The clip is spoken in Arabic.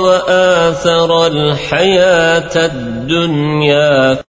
وآثر الحياة الدنيا